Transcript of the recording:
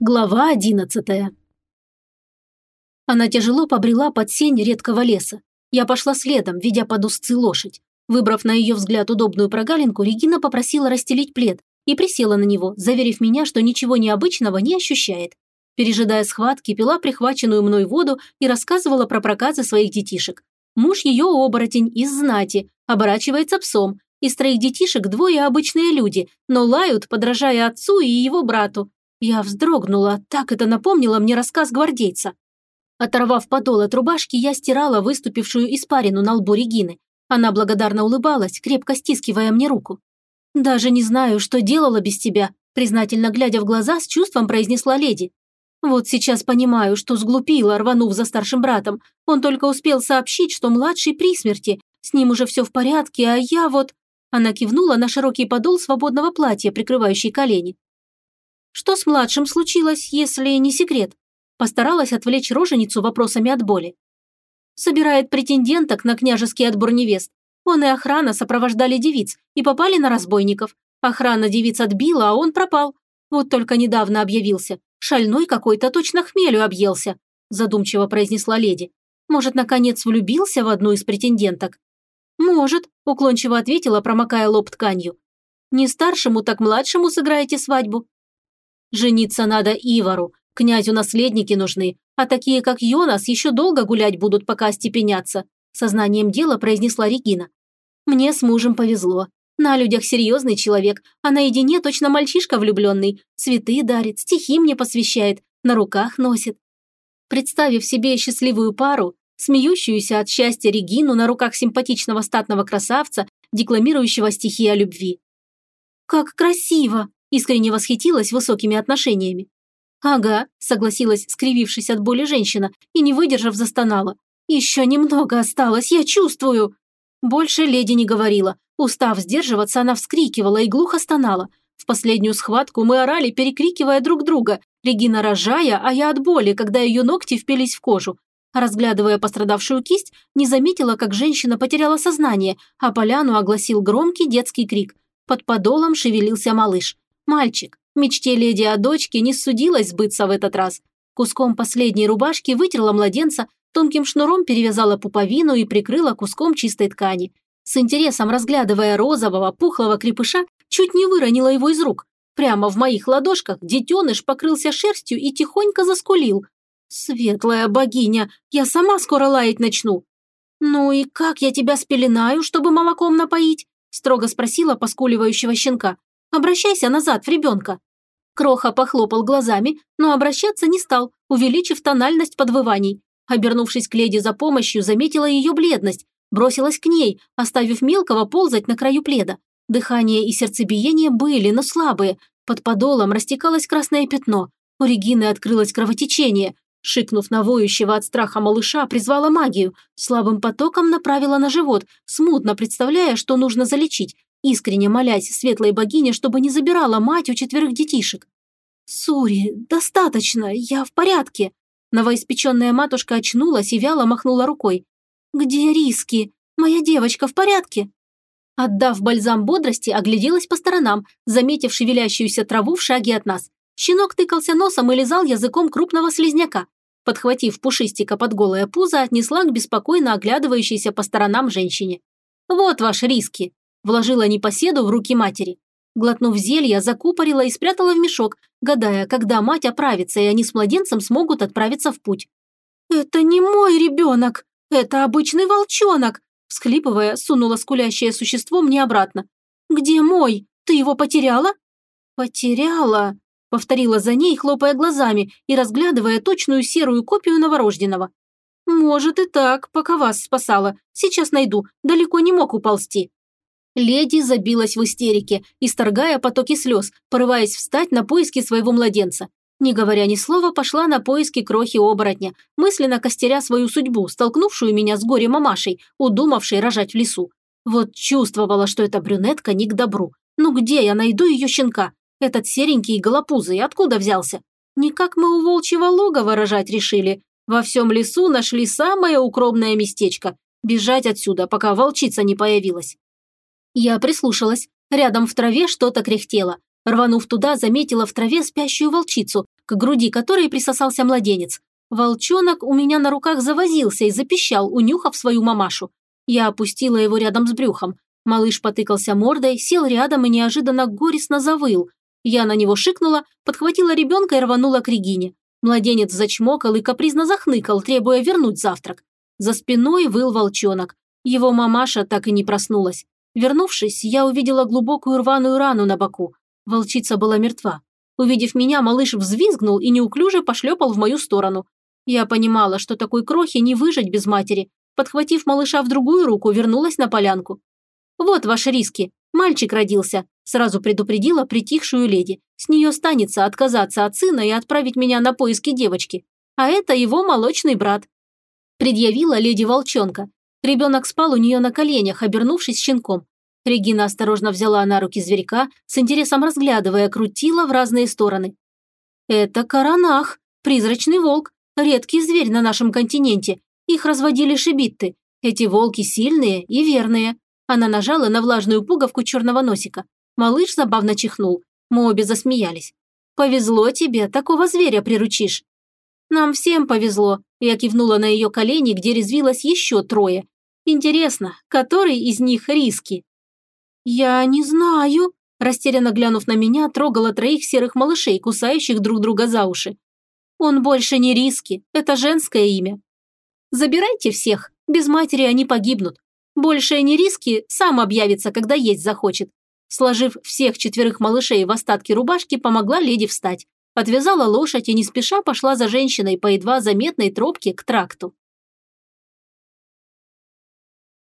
Глава одиннадцатая. Она тяжело побрела под сень редкого леса. Я пошла следом, ведя под узцы лошадь. Выбрав на ее взгляд удобную прогалинку, Регина попросила расстелить плед и присела на него, заверив меня, что ничего необычного не ощущает. Пережидая схватки, пила прихваченную мной воду и рассказывала про проказы своих детишек. Муж ее оборотень из знати, оборачивается псом. Из троих детишек двое обычные люди, но лают, подражая отцу и его брату. Я вздрогнула, так это напомнило мне рассказ гвардейца. Оторвав подол от рубашки, я стирала выступившую испарину на лбу Регины. Она благодарно улыбалась, крепко стискивая мне руку. «Даже не знаю, что делала без тебя», признательно глядя в глаза, с чувством произнесла леди. «Вот сейчас понимаю, что сглупила, рванув за старшим братом. Он только успел сообщить, что младший при смерти. С ним уже все в порядке, а я вот...» Она кивнула на широкий подол свободного платья, прикрывающий колени. Что с младшим случилось, если не секрет? Постаралась отвлечь роженицу вопросами от боли. Собирает претенденток на княжеский отбор невест. Он и охрана сопровождали девиц и попали на разбойников. Охрана девиц отбила, а он пропал. Вот только недавно объявился. Шальной какой-то точно хмелю объелся, задумчиво произнесла леди. Может, наконец влюбился в одну из претенденток? Может, уклончиво ответила, промокая лоб тканью. Не старшему, так младшему сыграете свадьбу. Жениться надо Ивару, князю наследники нужны, а такие, как Йонас, еще долго гулять будут, пока остепенятся», сознанием дела произнесла Регина. «Мне с мужем повезло. На людях серьезный человек, а наедине точно мальчишка влюбленный. Цветы дарит, стихи мне посвящает, на руках носит». Представив себе счастливую пару, смеющуюся от счастья Регину на руках симпатичного статного красавца, декламирующего стихи о любви. «Как красиво!» Искренне восхитилась высокими отношениями. «Ага», – согласилась, скривившись от боли женщина, и, не выдержав, застонала. «Еще немного осталось, я чувствую!» Больше леди не говорила. Устав сдерживаться, она вскрикивала и глухо стонала. В последнюю схватку мы орали, перекрикивая друг друга. Регина рожая, а я от боли, когда ее ногти впились в кожу. Разглядывая пострадавшую кисть, не заметила, как женщина потеряла сознание, а поляну огласил громкий детский крик. Под подолом шевелился малыш. Мальчик. Мечте леди о дочке не судилось сбыться в этот раз. Куском последней рубашки вытерла младенца, тонким шнуром перевязала пуповину и прикрыла куском чистой ткани. С интересом разглядывая розового, пухлого крепыша, чуть не выронила его из рук. Прямо в моих ладошках детеныш покрылся шерстью и тихонько заскулил. «Светлая богиня, я сама скоро лаять начну». «Ну и как я тебя спеленаю, чтобы молоком напоить?» строго спросила поскуливающего щенка. Обращайся назад в ребенка». Кроха похлопал глазами, но обращаться не стал, увеличив тональность подвываний. Обернувшись к леди за помощью, заметила ее бледность, бросилась к ней, оставив мелкого ползать на краю пледа. Дыхание и сердцебиение были, но слабые. Под подолом растекалось красное пятно. У Регины открылось кровотечение. Шикнув на воющего от страха малыша, призвала магию. Слабым потоком направила на живот, смутно представляя, что нужно залечить, искренне молясь светлой богине, чтобы не забирала мать у четверых детишек. «Сури, достаточно, я в порядке!» Новоиспеченная матушка очнулась и вяло махнула рукой. «Где риски? Моя девочка в порядке?» Отдав бальзам бодрости, огляделась по сторонам, заметив шевелящуюся траву в шаге от нас. Щенок тыкался носом и лизал языком крупного слизняка. Подхватив пушистика под голое пузо, отнесла к беспокойно оглядывающейся по сторонам женщине. «Вот ваши риски!» Вложила непоседу в руки матери. Глотнув зелья, закупорила и спрятала в мешок, гадая, когда мать оправится, и они с младенцем смогут отправиться в путь. «Это не мой ребенок! Это обычный волчонок!» Всхлипывая, сунула скулящее существо мне обратно. «Где мой? Ты его потеряла?» «Потеряла», — повторила за ней, хлопая глазами и разглядывая точную серую копию новорожденного. «Может и так, пока вас спасала. Сейчас найду, далеко не мог уползти». Леди забилась в истерике, исторгая потоки слез, порываясь встать на поиски своего младенца. Не говоря ни слова, пошла на поиски крохи-оборотня, мысленно костеря свою судьбу, столкнувшую меня с горе-мамашей, удумавшей рожать в лесу. Вот чувствовала, что эта брюнетка не к добру. Ну где я найду ее щенка? Этот серенький и голопузый откуда взялся? Никак мы у волчьего логова рожать решили. Во всем лесу нашли самое укромное местечко. Бежать отсюда, пока волчица не появилась. Я прислушалась. Рядом в траве что-то кряхтело. Рванув туда, заметила в траве спящую волчицу, к груди которой присосался младенец. Волчонок у меня на руках завозился и запищал, унюхав свою мамашу. Я опустила его рядом с брюхом. Малыш потыкался мордой, сел рядом и неожиданно горестно завыл. Я на него шикнула, подхватила ребенка и рванула к Регине. Младенец зачмокал и капризно захныкал, требуя вернуть завтрак. За спиной выл волчонок. Его мамаша так и не проснулась. Вернувшись, я увидела глубокую рваную рану на боку. Волчица была мертва. Увидев меня, малыш взвизгнул и неуклюже пошлепал в мою сторону. Я понимала, что такой крохи не выжить без матери. Подхватив малыша в другую руку, вернулась на полянку. «Вот ваши риски. Мальчик родился», – сразу предупредила притихшую леди. «С нее станется отказаться от сына и отправить меня на поиски девочки. А это его молочный брат». Предъявила леди волчонка. Ребенок спал у нее на коленях, обернувшись щенком. Регина осторожно взяла на руки зверька, с интересом разглядывая, крутила в разные стороны. «Это Каранах, призрачный волк. Редкий зверь на нашем континенте. Их разводили шибитты. Эти волки сильные и верные. Она нажала на влажную пуговку черного носика. Малыш забавно чихнул. Мы обе засмеялись. «Повезло тебе, такого зверя приручишь». «Нам всем повезло», я кивнула на ее колени, где резвилось еще трое. «Интересно, который из них риски?» «Я не знаю», растерянно глянув на меня, трогала троих серых малышей, кусающих друг друга за уши. Он больше не риски, это женское имя. Забирайте всех, без матери они погибнут. Больше не риски, сам объявится, когда есть захочет. Сложив всех четверых малышей в остатки рубашки, помогла леди встать. Отвязала лошадь и не спеша пошла за женщиной по едва заметной тропке к тракту.